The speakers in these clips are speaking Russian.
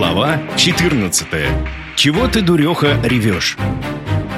Глава 14. Чего ты, дуреха, ревешь?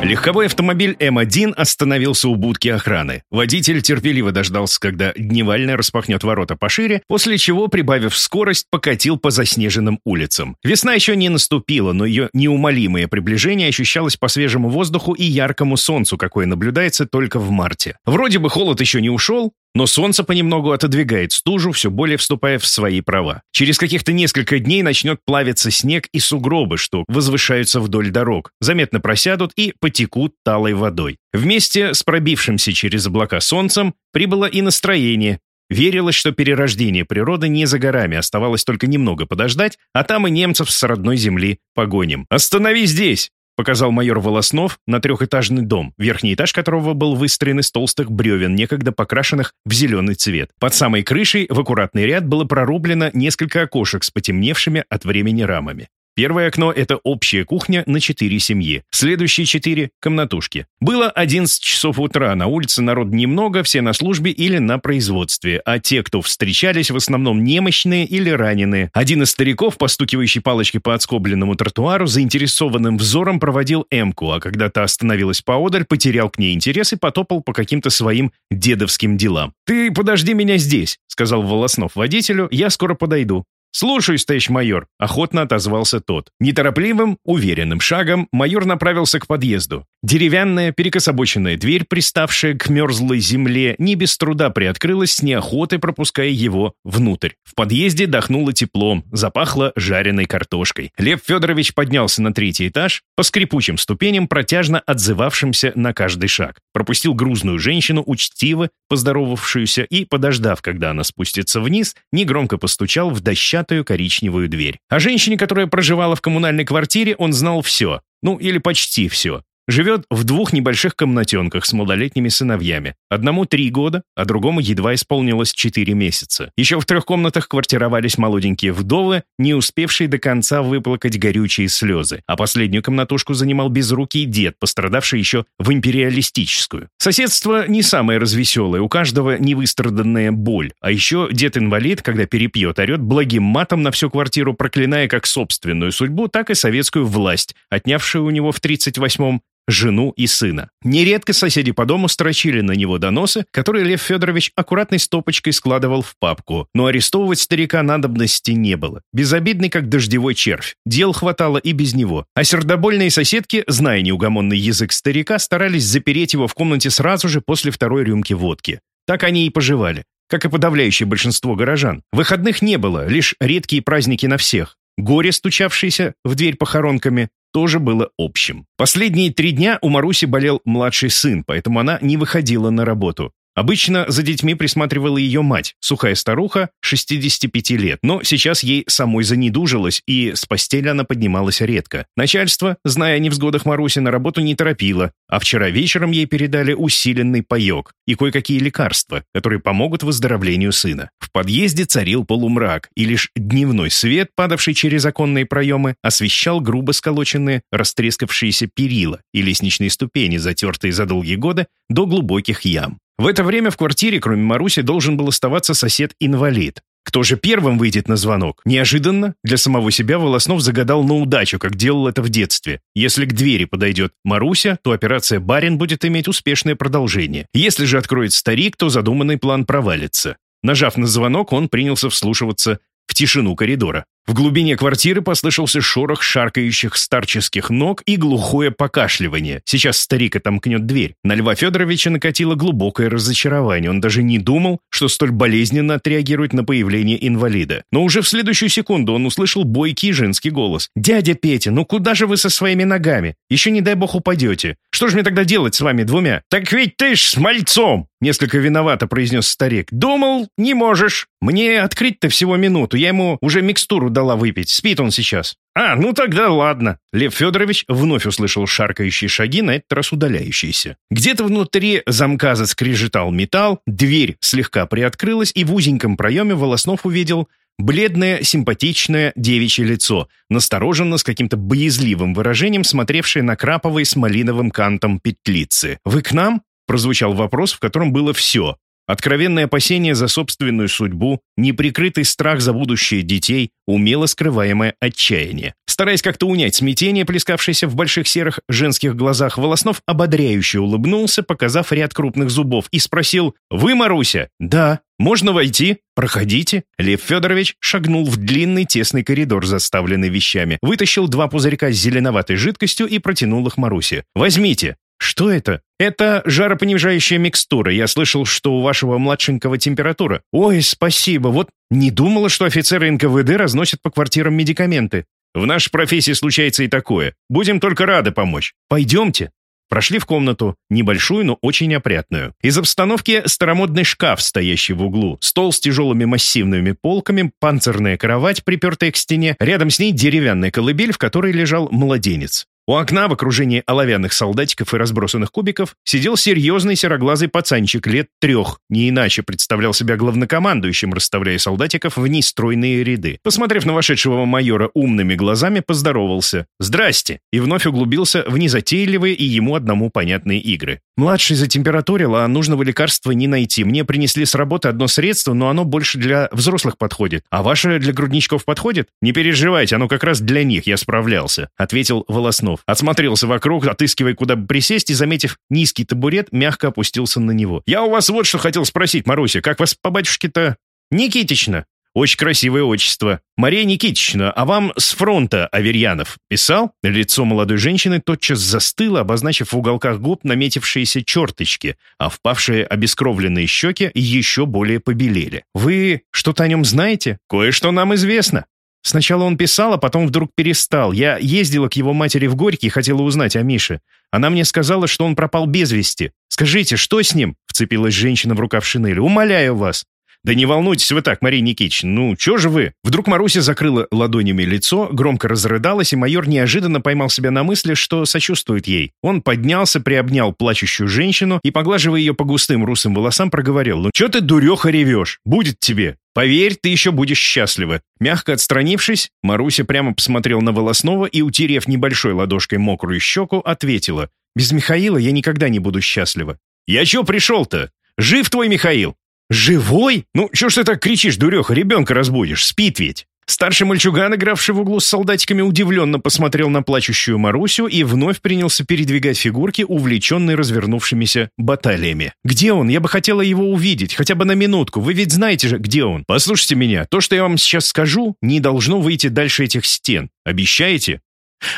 Легковой автомобиль М1 остановился у будки охраны. Водитель терпеливо дождался, когда Дневальный распахнет ворота пошире, после чего, прибавив скорость, покатил по заснеженным улицам. Весна еще не наступила, но ее неумолимое приближение ощущалось по свежему воздуху и яркому солнцу, какое наблюдается только в марте. Вроде бы холод еще не ушел, но солнце понемногу отодвигает стужу, все более вступая в свои права. Через каких-то несколько дней начнет плавиться снег и сугробы, что возвышаются вдоль дорог, заметно просядут и потекут талой водой. Вместе с пробившимся через облака солнцем прибыло и настроение. Верилось, что перерождение природы не за горами, оставалось только немного подождать, а там и немцев с родной земли погоним. «Останови здесь!» Показал майор Волоснов на трехэтажный дом, верхний этаж которого был выстроен из толстых бревен, некогда покрашенных в зеленый цвет. Под самой крышей в аккуратный ряд было прорублено несколько окошек с потемневшими от времени рамами. Первое окно — это общая кухня на четыре семьи. Следующие четыре — комнатушки. Было 11 часов утра, на улице народ немного, все на службе или на производстве, а те, кто встречались, в основном немощные или раненые. Один из стариков, постукивающий палочкой по отскобленному тротуару, заинтересованным взором проводил Эмку, а когда та остановилась поодаль, потерял к ней интерес и потопал по каким-то своим дедовским делам. «Ты подожди меня здесь», — сказал Волоснов водителю, — «я скоро подойду». «Слушаюсь, товарищ майор», — охотно отозвался тот. Неторопливым, уверенным шагом майор направился к подъезду. Деревянная перекособоченная дверь, приставшая к мерзлой земле, не без труда приоткрылась с неохотой, пропуская его внутрь. В подъезде дохнуло теплом, запахло жареной картошкой. Лев Федорович поднялся на третий этаж, по скрипучим ступеням, протяжно отзывавшимся на каждый шаг. Пропустил грузную женщину, учтиво поздоровавшуюся, и, подождав, когда она спустится вниз, негромко постучал в дощатую коричневую дверь. О женщине, которая проживала в коммунальной квартире, он знал все. Ну, или почти все. Живет в двух небольших комнатенках с малолетними сыновьями. Одному три года, а другому едва исполнилось четыре месяца. Еще в трех комнатах квартировались молоденькие вдовы, не успевшие до конца выплакать горючие слезы. А последнюю комнатушку занимал безрукий дед, пострадавший еще в империалистическую. Соседство не самое развеселое, у каждого невыстраданная боль. А еще дед-инвалид, когда перепьет, орет благим матом на всю квартиру, проклиная как собственную судьбу, так и советскую власть, отнявшую у него в 38-м жену и сына. Нередко соседи по дому строчили на него доносы, которые Лев Федорович аккуратной стопочкой складывал в папку, но арестовывать старика надобности не было. Безобидный, как дождевой червь. Дел хватало и без него. А сердобольные соседки, зная неугомонный язык старика, старались запереть его в комнате сразу же после второй рюмки водки. Так они и поживали как и подавляющее большинство горожан. Выходных не было, лишь редкие праздники на всех. Горе, стучавшееся в дверь похоронками, тоже было общим. Последние три дня у Маруси болел младший сын, поэтому она не выходила на работу. Обычно за детьми присматривала ее мать, сухая старуха, 65 лет, но сейчас ей самой занедужилась, и с постели она поднималась редко. Начальство, зная о невзгодах Маруси, на работу не торопило, а вчера вечером ей передали усиленный паек и кое-какие лекарства, которые помогут выздоровлению сына. В подъезде царил полумрак, и лишь дневной свет, падавший через оконные проемы, освещал грубо сколоченные, растрескавшиеся перила и лестничные ступени, затертые за долгие годы, до глубоких ям. В это время в квартире, кроме Маруси, должен был оставаться сосед-инвалид. Кто же первым выйдет на звонок? Неожиданно для самого себя Волоснов загадал на удачу, как делал это в детстве. Если к двери подойдет Маруся, то операция «Барин» будет иметь успешное продолжение. Если же откроет старик, то задуманный план провалится. Нажав на звонок, он принялся вслушиваться в тишину коридора. В глубине квартиры послышался шорох шаркающих старческих ног и глухое покашливание. Сейчас старик отомкнет дверь. На Льва Федоровича накатило глубокое разочарование. Он даже не думал, что столь болезненно отреагирует на появление инвалида. Но уже в следующую секунду он услышал бойкий женский голос. «Дядя Петя, ну куда же вы со своими ногами? Еще не дай бог упадете. Что же мне тогда делать с вами двумя?» «Так ведь ты ж с мальцом!» Несколько виновато произнес старик. «Думал, не можешь. Мне открыть-то всего минуту. Я ему уже микстуру дала выпить. Спит он сейчас». «А, ну тогда ладно». Лев Федорович вновь услышал шаркающие шаги, на этот раз удаляющиеся. Где-то внутри замка заскрежетал металл, дверь слегка приоткрылась, и в узеньком проеме Волоснов увидел бледное, симпатичное девичье лицо, настороженно с каким-то боязливым выражением, смотревшее на краповой с малиновым кантом петлицы. «Вы к нам?» — прозвучал вопрос, в котором было все Откровенное опасение за собственную судьбу, неприкрытый страх за будущее детей, умело скрываемое отчаяние. Стараясь как-то унять смятение, плескавшееся в больших серых женских глазах, Волоснов ободряюще улыбнулся, показав ряд крупных зубов, и спросил «Вы, Маруся?» «Да». «Можно войти? Проходите». Лев Федорович шагнул в длинный тесный коридор, заставленный вещами, вытащил два пузырька с зеленоватой жидкостью и протянул их Марусе. «Возьмите». «Что это?» «Это жаропонижающая микстура. Я слышал, что у вашего младшенького температура». «Ой, спасибо. Вот не думала, что офицеры НКВД разносят по квартирам медикаменты. В нашей профессии случается и такое. Будем только рады помочь. Пойдемте». Прошли в комнату, небольшую, но очень опрятную. Из обстановки старомодный шкаф, стоящий в углу, стол с тяжелыми массивными полками, панцирная кровать, припертая к стене, рядом с ней деревянная колыбель, в которой лежал младенец. У окна в окружении оловянных солдатиков и разбросанных кубиков сидел серьезный сероглазый пацанчик лет трех, не иначе представлял себя главнокомандующим, расставляя солдатиков в нестройные ряды. Посмотрев на вошедшего майора умными глазами, поздоровался. «Здрасте!» и вновь углубился в незатейливые и ему одному понятные игры. «Младший затемпературил, а нужного лекарства не найти. Мне принесли с работы одно средство, но оно больше для взрослых подходит. А ваше для грудничков подходит? Не переживайте, оно как раз для них, я справлялся», — ответил Волоснов. Смирнов. Осмотрелся вокруг, отыскивая, куда бы присесть, и, заметив низкий табурет, мягко опустился на него. «Я у вас вот что хотел спросить, Маруся, как вас по батюшке-то?» «Никитична». «Очень красивое отчество. Мария Никитична, а вам с фронта Аверьянов писал?» Лицо молодой женщины тотчас застыло, обозначив в уголках губ наметившиеся черточки, а впавшие обескровленные щеки еще более побелели. «Вы что-то о нем знаете? Кое-что нам известно». Сначала он писал, а потом вдруг перестал. Я ездила к его матери в Горький и хотела узнать о Мише. Она мне сказала, что он пропал без вести. «Скажите, что с ним?» — вцепилась женщина в рукав шинели. «Умоляю вас». «Да не волнуйтесь вы так, Мария Никитич, ну, чё же вы?» Вдруг Маруся закрыла ладонями лицо, громко разрыдалась, и майор неожиданно поймал себя на мысли, что сочувствует ей. Он поднялся, приобнял плачущую женщину и, поглаживая ее по густым русым волосам, проговорил. «Ну, чё ты, дуреха, ревешь? Будет тебе. Поверь, ты еще будешь счастлива». Мягко отстранившись, Маруся прямо посмотрел на Волоснова и, утерев небольшой ладошкой мокрую щеку, ответила. «Без Михаила я никогда не буду счастлива». «Я чё пришел-то? Жив твой Михаил?» «Живой? Ну, чё ж ты так кричишь, дуреха, ребенка разбудишь, спит ведь!» Старший мальчуган, игравший в углу с солдатиками, удивленно посмотрел на плачущую Марусю и вновь принялся передвигать фигурки, увлеченные развернувшимися баталиями. «Где он? Я бы хотела его увидеть, хотя бы на минутку. Вы ведь знаете же, где он. Послушайте меня, то, что я вам сейчас скажу, не должно выйти дальше этих стен. Обещаете?»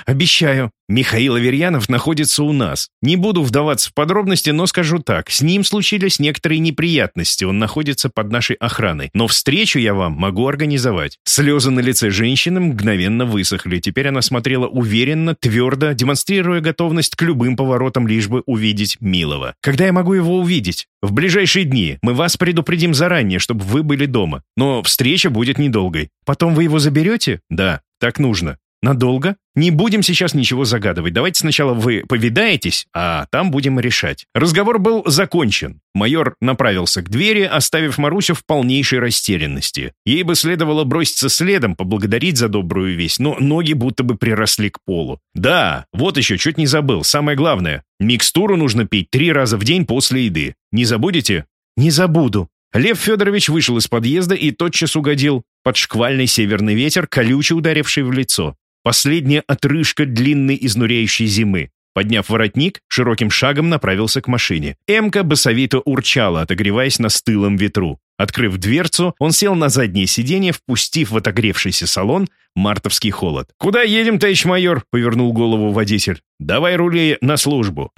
«Обещаю. Михаил Аверьянов находится у нас. Не буду вдаваться в подробности, но скажу так. С ним случились некоторые неприятности. Он находится под нашей охраной. Но встречу я вам могу организовать». Слезы на лице женщины мгновенно высохли. Теперь она смотрела уверенно, твердо, демонстрируя готовность к любым поворотам, лишь бы увидеть Милова. «Когда я могу его увидеть?» «В ближайшие дни. Мы вас предупредим заранее, чтобы вы были дома. Но встреча будет недолгой. Потом вы его заберете?» «Да, так нужно. Надолго? Не будем сейчас ничего загадывать. Давайте сначала вы повидаетесь, а там будем решать. Разговор был закончен. Майор направился к двери, оставив Марусю в полнейшей растерянности. Ей бы следовало броситься следом, поблагодарить за добрую весть, но ноги будто бы приросли к полу. Да, вот еще, чуть не забыл. Самое главное. Микстуру нужно пить три раза в день после еды. Не забудете? Не забуду. Лев Федорович вышел из подъезда и тотчас угодил под шквальный северный ветер, колюче ударивший в лицо. Последняя отрыжка длинной изнуряющей зимы. Подняв воротник, широким шагом направился к машине. Эмка басовито урчала, отогреваясь на стылом ветру. Открыв дверцу, он сел на заднее сиденье, впустив в отогревшийся салон мартовский холод. «Куда едем, товарищ майор?» — повернул голову водитель. «Давай рули на службу».